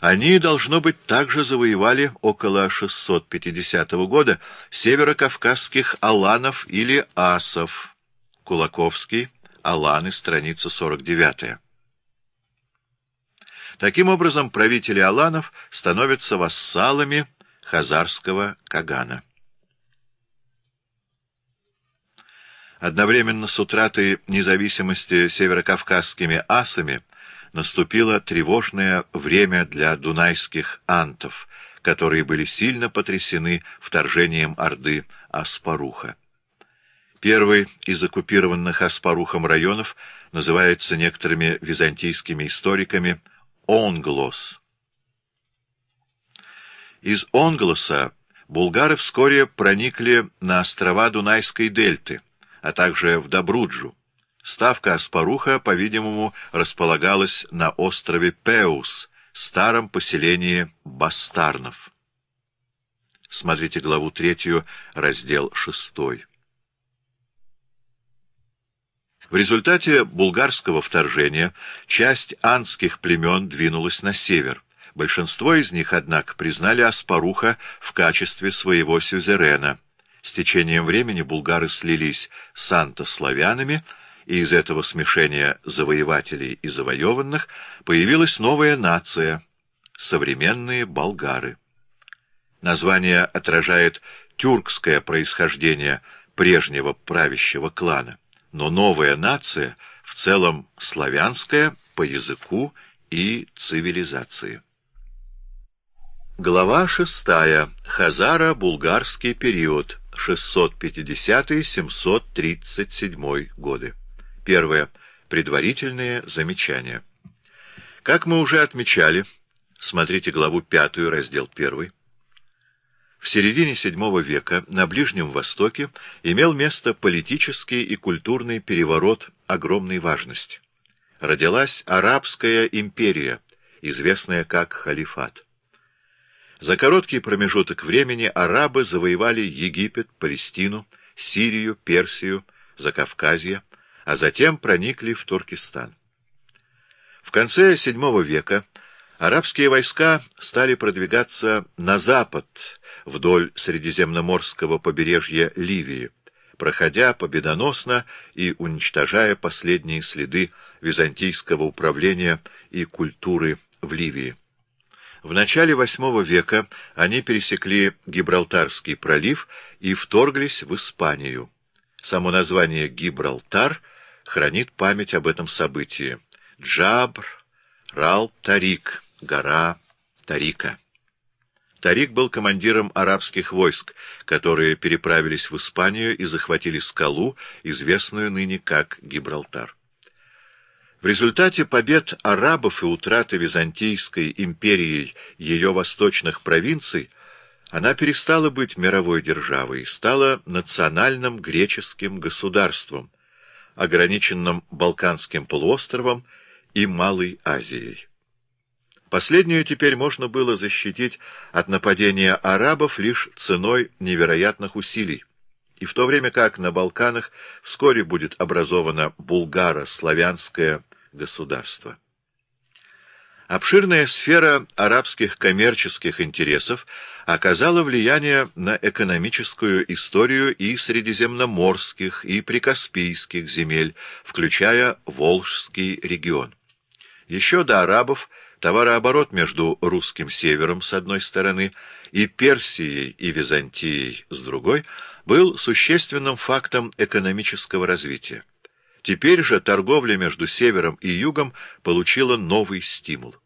Они, должно быть, также завоевали около 650 года северокавказских аланов или асов. Кулаковский, Аланы, страница 49. Таким образом, правители аланов становятся вассалами хазарского кагана. Одновременно с утратой независимости северокавказскими асами наступило тревожное время для дунайских антов, которые были сильно потрясены вторжением Орды Аспаруха. Первый из оккупированных Аспарухом районов называется некоторыми византийскими историками Онглос. Из Онглоса булгары вскоре проникли на острова Дунайской дельты, а также в Добруджу. Ставка Аспаруха, по-видимому, располагалась на острове Пеус, старом поселении Бастарнов. Смотрите главу третью, раздел шестой. В результате булгарского вторжения часть анских племен двинулась на север. Большинство из них, однако, признали Аспаруха в качестве своего сюзерена. С течением времени булгары слились с антославянами, и из этого смешения завоевателей и завоеванных появилась новая нация — современные болгары. Название отражает тюркское происхождение прежнего правящего клана, но новая нация в целом славянская по языку и цивилизации. Глава шестая. Хазаро-булгарский период. 650-737 годы. Первое. Предварительные замечания. Как мы уже отмечали, смотрите главу пятую, раздел первый. в середине VII века на Ближнем Востоке имел место политический и культурный переворот огромной важности. Родилась Арабская империя, известная как Халифат. За короткий промежуток времени арабы завоевали Египет, Палестину, Сирию, Персию, Закавказье, а затем проникли в Туркестан. В конце VII века арабские войска стали продвигаться на запад, вдоль Средиземноморского побережья Ливии, проходя победоносно и уничтожая последние следы византийского управления и культуры в Ливии. В начале VIII века они пересекли Гибралтарский пролив и вторглись в Испанию. Само название «Гибралтар» хранит память об этом событии. Джабр, Рал, Тарик, гора Тарика. Тарик был командиром арабских войск, которые переправились в Испанию и захватили скалу, известную ныне как Гибралтар. В результате побед арабов и утраты Византийской империей ее восточных провинций она перестала быть мировой державой и стала национальным греческим государством, ограниченным Балканским полуостровом и Малой Азией. Последнюю теперь можно было защитить от нападения арабов лишь ценой невероятных усилий, и в то время как на Балканах вскоре будет образовано булгаро-славянское государство. Обширная сфера арабских коммерческих интересов оказала влияние на экономическую историю и средиземноморских, и прикаспийских земель, включая Волжский регион. Еще до арабов товарооборот между русским севером с одной стороны и Персией и Византией с другой был существенным фактом экономического развития. Теперь же торговля между севером и югом получила новый стимул.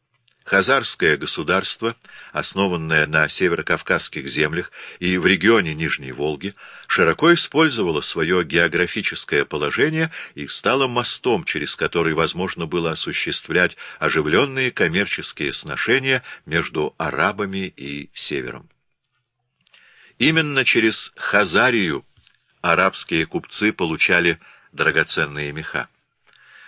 Хазарское государство, основанное на северокавказских землях и в регионе Нижней Волги, широко использовало свое географическое положение и стало мостом, через который возможно было осуществлять оживленные коммерческие сношения между арабами и севером. Именно через Хазарию арабские купцы получали драгоценные меха.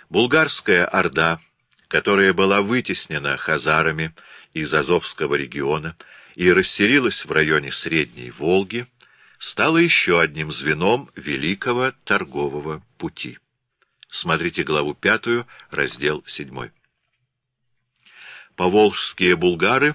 Булгарская орда, которая была вытеснена хазарами из Азовского региона и расселилась в районе Средней Волги, стала еще одним звеном Великого торгового пути. Смотрите главу пятую, раздел седьмой. Поволжские булгары